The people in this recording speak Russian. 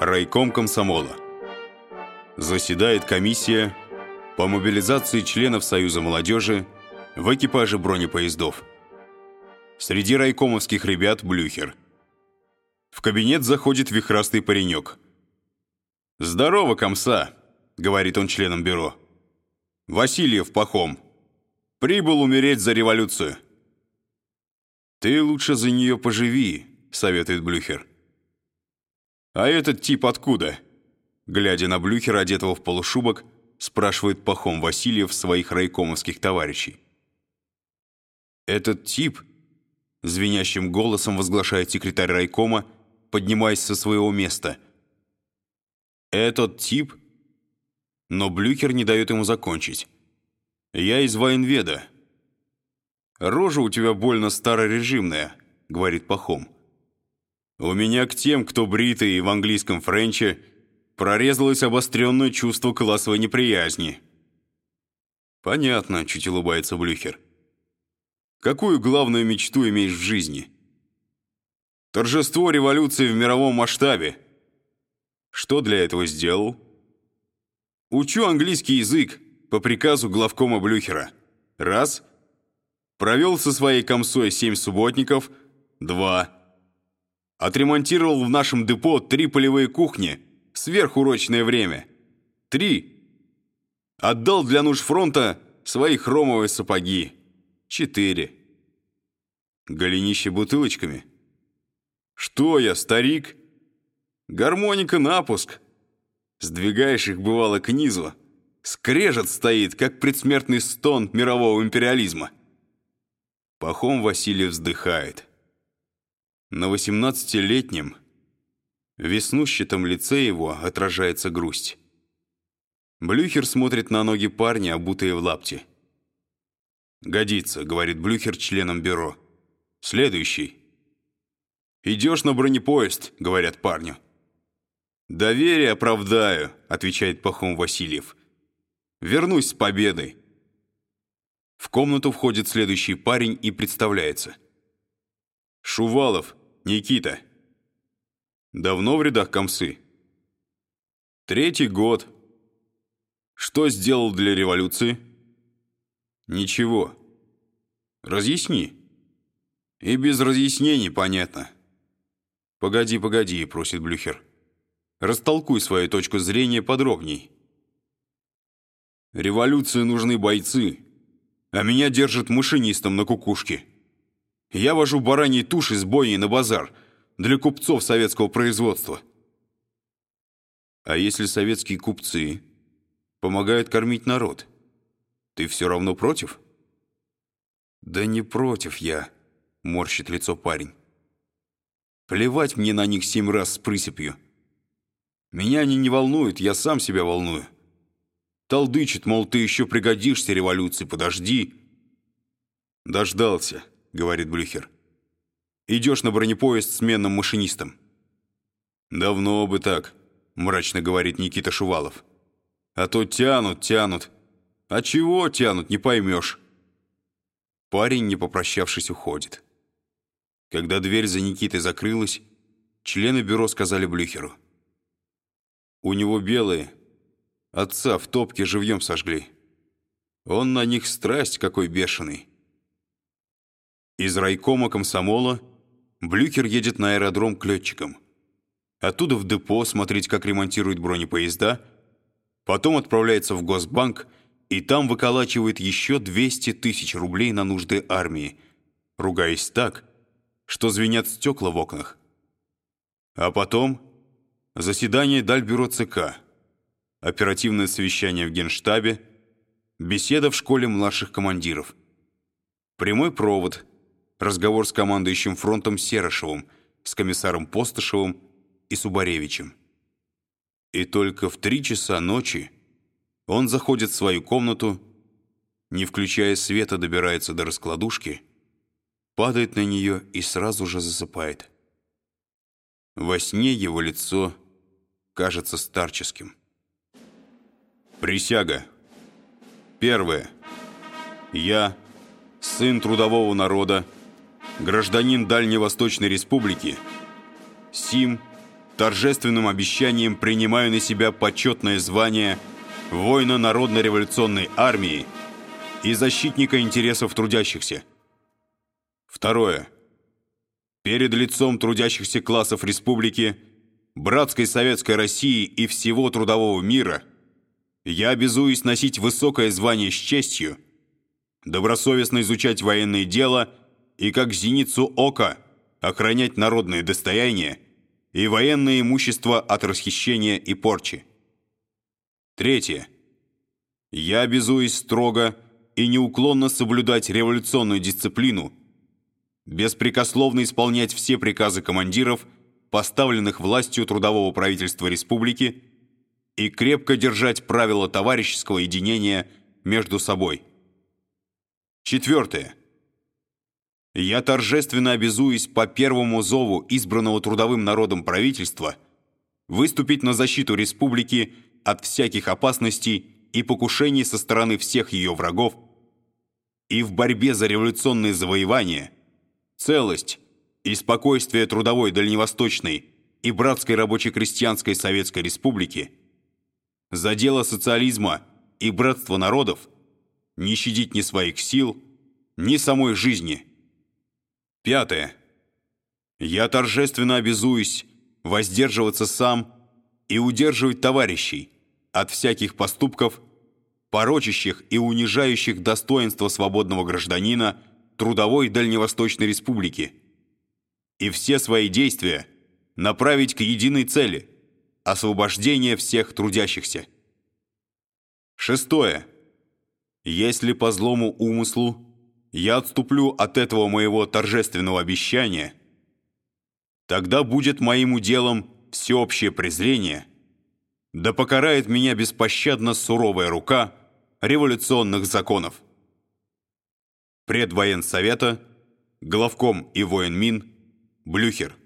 Райком комсомола. Заседает комиссия по мобилизации членов Союза молодежи в экипаже бронепоездов. Среди райкомовских ребят Блюхер. В кабинет заходит вихрастый паренек. «Здорово, комса!» — говорит он членам бюро. «Васильев Пахом. Прибыл умереть за революцию». «Ты лучше за нее поживи», — советует Блюхер. «А этот тип откуда?» Глядя на Блюхера, одетого в полушубок, спрашивает Пахом Васильев своих райкомовских товарищей. «Этот тип», — звенящим голосом возглашает секретарь райкома, поднимаясь со своего места. «Этот тип?» Но Блюхер не дает ему закончить. «Я из военведа». «Рожа у тебя больно старорежимная», — говорит Пахом. У меня к тем, кто бритый и в английском френче, прорезалось обостренное чувство классовой неприязни. «Понятно», — чуть улыбается Блюхер. «Какую главную мечту имеешь в жизни?» «Торжество революции в мировом масштабе». «Что для этого сделал?» «Учу английский язык по приказу главкома Блюхера. Раз. Провел со своей комсой семь субботников. Два. Отремонтировал в нашем депо три полевые кухни, сверхурочное время. Три. Отдал для нужд фронта свои хромовые сапоги. Четыре. Голенище бутылочками. Что я, старик? Гармоника напуск. Сдвигаешь их, бывало, к низу. Скрежет стоит, как предсмертный стон мирового империализма. Пахом Василий вздыхает. На восемнадцатилетнем, веснущатом лице его отражается грусть. Блюхер смотрит на ноги парня, обутые в лапти. «Годится», — говорит Блюхер членам бюро. «Следующий». «Идешь на бронепоезд», — говорят парню. «Доверие оправдаю», — отвечает Пахом Васильев. «Вернусь с победой». В комнату входит следующий парень и представляется. «Шувалов, Никита. Давно в рядах комсы? Третий год. Что сделал для революции? Ничего. Разъясни. И без разъяснений понятно. Погоди, погоди, просит Блюхер. Растолкуй свою точку зрения подробней. Революции нужны бойцы, а меня держат машинистом на кукушке. Я вожу бараньи туши с бойней на базар для купцов советского производства. А если советские купцы помогают кормить народ, ты все равно против? Да не против я, морщит лицо парень. Плевать мне на них семь раз с присыпью. Меня они не волнуют, я сам себя волную. Толдычит, мол, ты еще пригодишься революции, подожди. Дождался говорит Блюхер. «Идешь на бронепоезд сменным машинистом». «Давно бы так», — мрачно говорит Никита Шувалов. «А то тянут, тянут. А чего тянут, не поймешь». Парень, не попрощавшись, уходит. Когда дверь за Никитой закрылась, члены бюро сказали Блюхеру. «У него белые. Отца в топке живьем сожгли. Он на них страсть какой бешеный». Из райкома комсомола Блюхер едет на аэродром к летчикам. Оттуда в депо смотреть, как ремонтируют бронепоезда. Потом отправляется в Госбанк и там выколачивает еще 200 тысяч рублей на нужды армии, ругаясь так, что звенят стекла в окнах. А потом заседание Дальбюро ЦК, оперативное совещание в Генштабе, беседа в школе младших командиров, прямой провод – разговор с командующим фронтом Серышевым, с комиссаром Постышевым и Субаревичем. И только в три часа ночи он заходит в свою комнату, не включая света, добирается до раскладушки, падает на нее и сразу же засыпает. Во сне его лицо кажется старческим. Присяга. Первое. Я, сын трудового народа, гражданин Дальневосточной Республики, Сим, торжественным обещанием принимаю на себя почетное звание воина Народно-революционной армии и защитника интересов трудящихся. Второе. Перед лицом трудящихся классов республики, братской советской России и всего трудового мира я обязуюсь носить высокое звание с честью, добросовестно изучать военное дело и как зеницу ока охранять народное достояние и военное имущество от расхищения и порчи. Третье. Я обязуюсь строго и неуклонно соблюдать революционную дисциплину, беспрекословно исполнять все приказы командиров, поставленных властью трудового правительства республики, и крепко держать правила товарищеского единения между собой. Четвертое. Я торжественно обязуюсь по первому зову избранного трудовым народом правительства выступить на защиту республики от всяких опасностей и покушений со стороны всех ее врагов и в борьбе за революционные завоевания, целость и спокойствие трудовой дальневосточной и братской рабоче-крестьянской Советской Республики, за дело социализма и братства народов не щадить ни своих сил, ни самой жизни. Пятое. Я торжественно обязуюсь воздерживаться сам и удерживать товарищей от всяких поступков, порочащих и унижающих достоинство свободного гражданина Трудовой Дальневосточной Республики, и все свои действия направить к единой цели – освобождение всех трудящихся. Шестое. Если по злому умыслу я отступлю от этого моего торжественного обещания, тогда будет моим уделом всеобщее презрение, да покарает меня беспощадно суровая рука революционных законов. Предвоенсовета, главком и военмин, Блюхер –